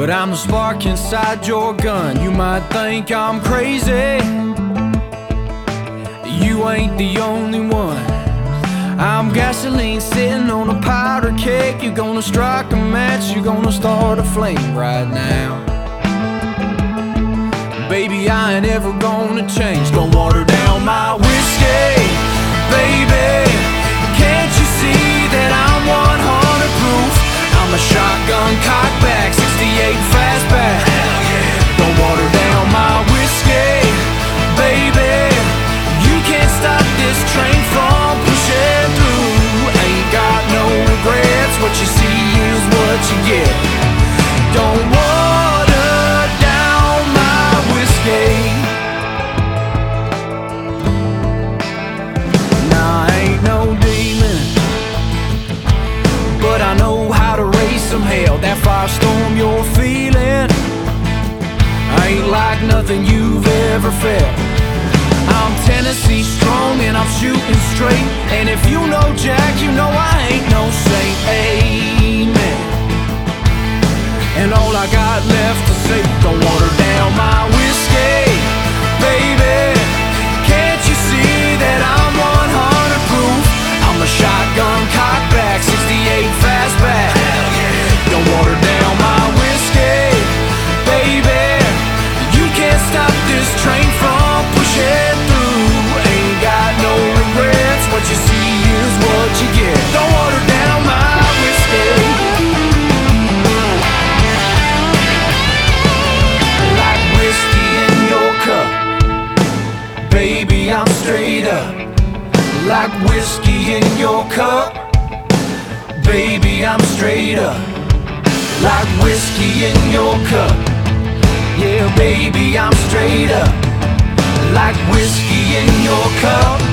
But I'm the spark inside your gun. You might think I'm crazy. You ain't the only one. I'm gasoline sitting on a powder keg. You're gonna strike a match, you're gonna start a flame right now. Baby, I ain't ever gonna change. Don't water down my whiskey, baby. Can't you see that I'm 100 proof? I'm a shotgun cockback, some hell. That firestorm you're feeling ain't like nothing you've ever felt. I'm Tennessee strong and I'm shooting straight. And if you know Jack, you know I Like whiskey in your cup, baby. I'm straight up. Like whiskey in your cup. Yeah, baby, I'm straight up. Like whiskey in your cup.